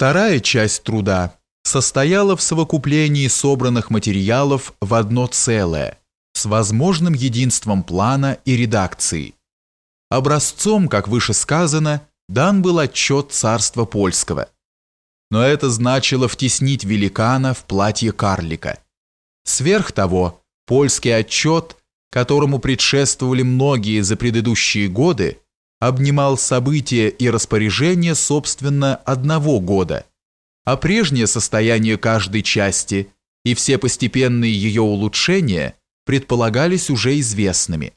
Вторая часть труда состояла в совокуплении собранных материалов в одно целое с возможным единством плана и редакции. Образцом, как выше сказано, дан был отчет царства польского. Но это значило втеснить великана в платье карлика. Сверх того, польский отчет, которому предшествовали многие за предыдущие годы, обнимал события и распоряжения, собственно, одного года, а прежнее состояние каждой части и все постепенные ее улучшения предполагались уже известными.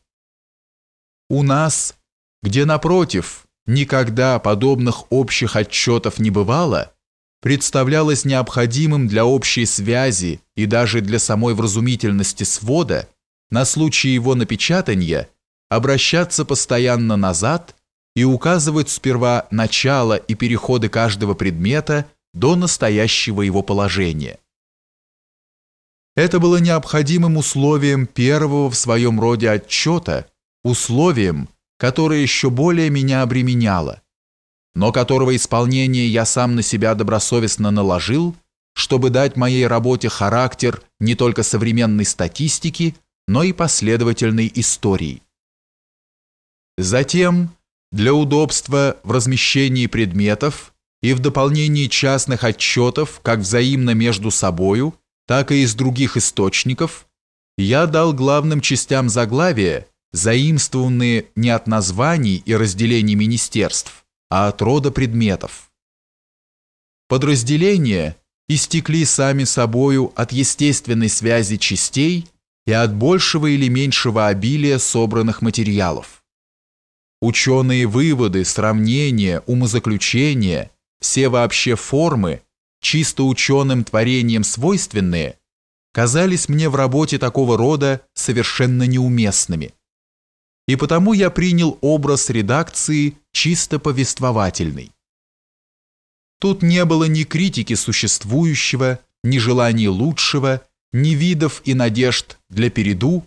У нас, где, напротив, никогда подобных общих отчетов не бывало, представлялось необходимым для общей связи и даже для самой вразумительности свода на случай его напечатания обращаться постоянно назад и указывать сперва начало и переходы каждого предмета до настоящего его положения. Это было необходимым условием первого в своем роде отчета, условием, которое еще более меня обременяло, но которого исполнение я сам на себя добросовестно наложил, чтобы дать моей работе характер не только современной статистики, но и последовательной истории. Затем, для удобства в размещении предметов и в дополнении частных отчетов как взаимно между собою, так и из других источников, я дал главным частям заглавия, заимствованные не от названий и разделений министерств, а от рода предметов. Подразделения истекли сами собою от естественной связи частей и от большего или меньшего обилия собранных материалов. Ученые выводы, сравнения, умозаключения, все вообще формы, чисто ученым творением свойственные, казались мне в работе такого рода совершенно неуместными. И потому я принял образ редакции чисто повествовательный. Тут не было ни критики существующего, ни желаний лучшего, ни видов и надежд для переду.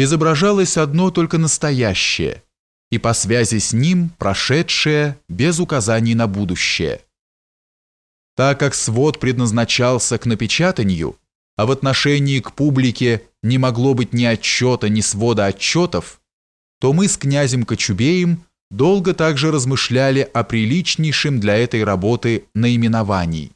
Изображалось одно только настоящее, и по связи с ним прошедшее без указаний на будущее. Так как свод предназначался к напечатанию, а в отношении к публике не могло быть ни отчета, ни свода отчетов, то мы с князем Кочубеем долго также размышляли о приличнейшем для этой работы наименовании.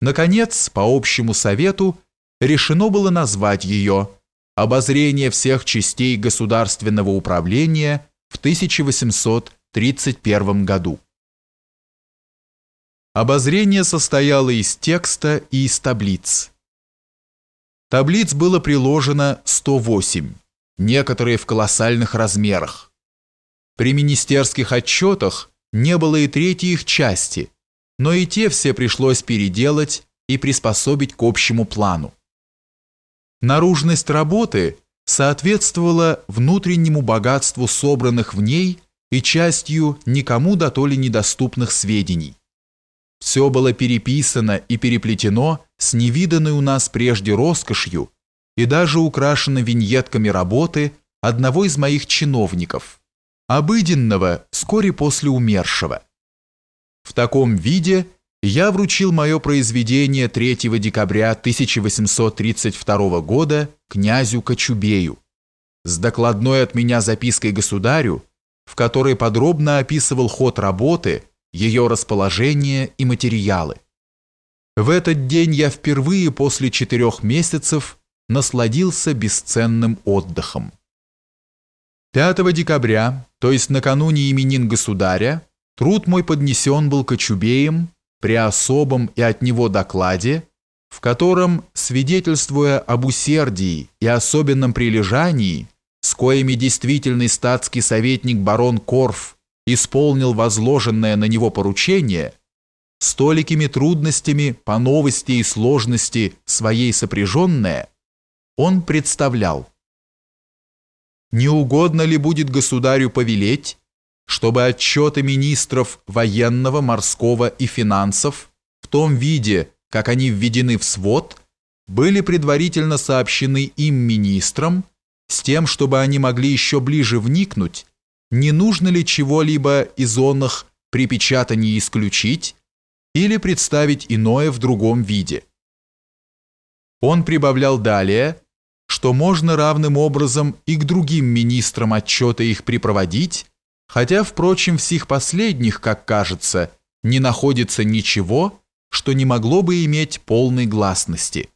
Наконец, по общему совету, решено было назвать ее «Обозрение всех частей государственного управления в 1831 году». Обозрение состояло из текста и из таблиц. Таблиц было приложено 108, некоторые в колоссальных размерах. При министерских отчетах не было и третьей их части, но и те все пришлось переделать и приспособить к общему плану. Наружность работы соответствовала внутреннему богатству собранных в ней и частью никому до то ли недоступных сведений. Все было переписано и переплетено с невиданной у нас прежде роскошью и даже украшено виньетками работы одного из моих чиновников, обыденного вскоре после умершего. В таком виде я вручил мое произведение 3 декабря 1832 года князю Кочубею с докладной от меня запиской государю, в которой подробно описывал ход работы – ее расположение и материалы. В этот день я впервые после четырех месяцев насладился бесценным отдыхом. 5 декабря, то есть накануне именин государя, труд мой поднесен был Кочубеем при особом и от него докладе, в котором, свидетельствуя об усердии и особенном прилежании, с коими действительный статский советник барон Корф исполнил возложенное на него поручение, столикими трудностями по новости и сложности своей сопряженное, он представлял. Не угодно ли будет государю повелеть, чтобы отчеты министров военного, морского и финансов в том виде, как они введены в свод, были предварительно сообщены им министрам, с тем, чтобы они могли еще ближе вникнуть не нужно ли чего-либо из онных при исключить или представить иное в другом виде. Он прибавлял далее, что можно равным образом и к другим министрам отчеты их припроводить, хотя, впрочем, в сих последних, как кажется, не находится ничего, что не могло бы иметь полной гласности –